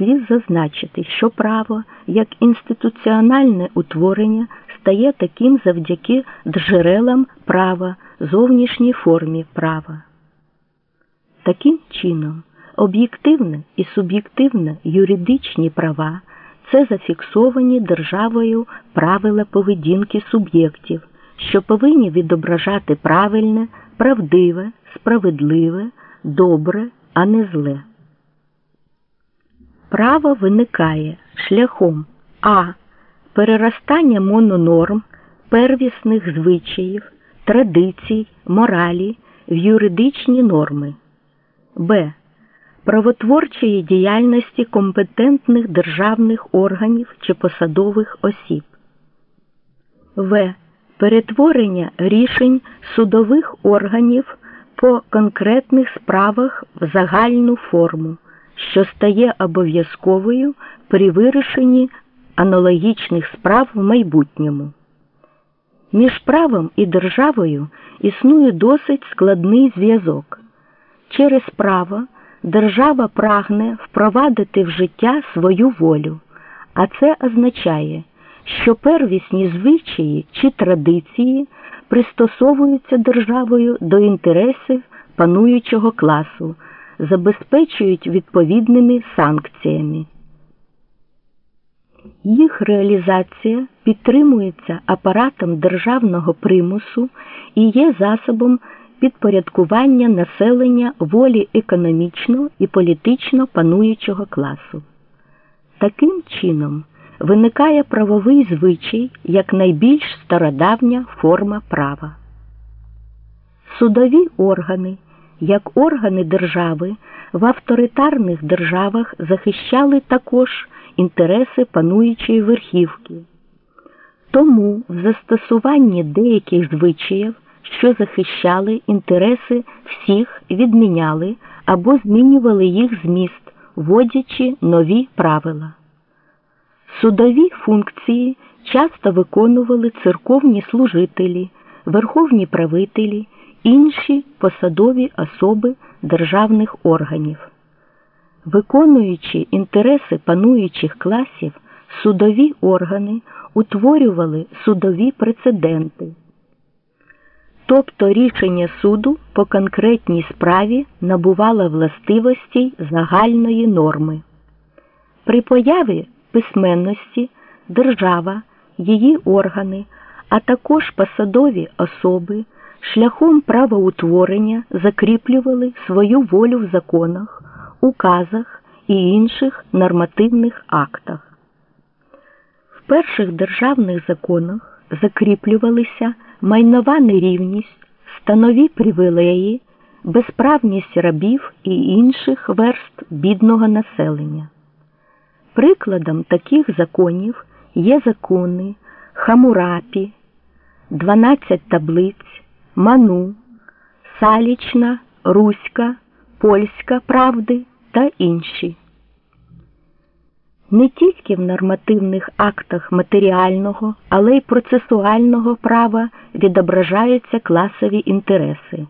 слід зазначити, що право як інституціональне утворення стає таким завдяки джерелам права, зовнішній формі права. Таким чином, об'єктивне і суб'єктивне юридичні права це зафіксовані державою правила поведінки суб'єктів, що повинні відображати правильне, правдиве, справедливе, добре, а не зле. Право виникає шляхом а. Переростання мононорм, первісних звичаїв, традицій, моралі в юридичні норми, б. Правотворчої діяльності компетентних державних органів чи посадових осіб, в. Перетворення рішень судових органів по конкретних справах в загальну форму що стає обов'язковою при вирішенні аналогічних справ в майбутньому. Між правом і державою існує досить складний зв'язок. Через право держава прагне впровадити в життя свою волю, а це означає, що первісні звичаї чи традиції пристосовуються державою до інтересів пануючого класу забезпечують відповідними санкціями. Їх реалізація підтримується апаратом державного примусу і є засобом підпорядкування населення волі економічно і політично пануючого класу. Таким чином виникає правовий звичай як найбільш стародавня форма права. Судові органи як органи держави в авторитарних державах захищали також інтереси пануючої верхівки. Тому в застосуванні деяких звичаїв, що захищали інтереси всіх, відміняли або змінювали їх зміст, вводячи нові правила. Судові функції часто виконували церковні служителі, верховні правителі інші посадові особи державних органів. Виконуючи інтереси пануючих класів, судові органи утворювали судові прецеденти. Тобто рішення суду по конкретній справі набувало властивостей загальної норми. При появі письменності держава, її органи, а також посадові особи шляхом правоутворення закріплювали свою волю в законах, указах і інших нормативних актах. В перших державних законах закріплювалися майнова нерівність, станові привілеї, безправність рабів і інших верст бідного населення. Прикладом таких законів є закони Хамурапі, 12 таблиць. Ману, Салічна, Руська, Польська правди та інші. Не тільки в нормативних актах матеріального, але й процесуального права відображаються класові інтереси.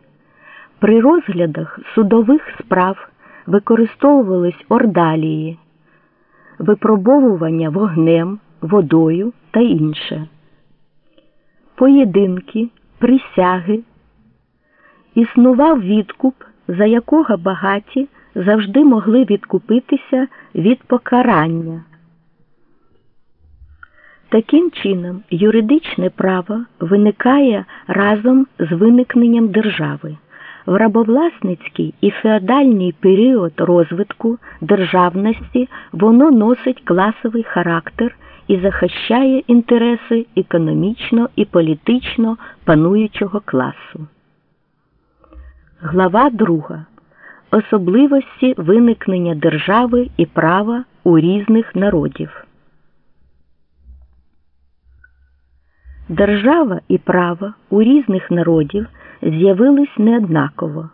При розглядах судових справ використовувались ордалії, випробовування вогнем, водою та інше. Поєдинки присяги, існував відкуп, за якого багаті завжди могли відкупитися від покарання. Таким чином, юридичне право виникає разом з виникненням держави. В рабовласницький і феодальний період розвитку державності воно носить класовий характер і захищає інтереси економічно і політично пануючого класу. Глава 2. Особливості виникнення держави і права у різних народів. Держава і право у різних народів з'явились неоднаково.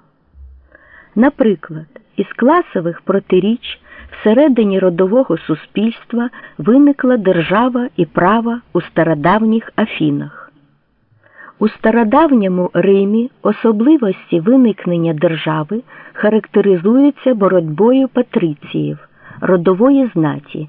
Наприклад, із класових протиріч всередині родового суспільства виникла держава і право у стародавніх Афінах. У стародавньому Римі особливості виникнення держави характеризуються боротьбою патриціїв, родової знаті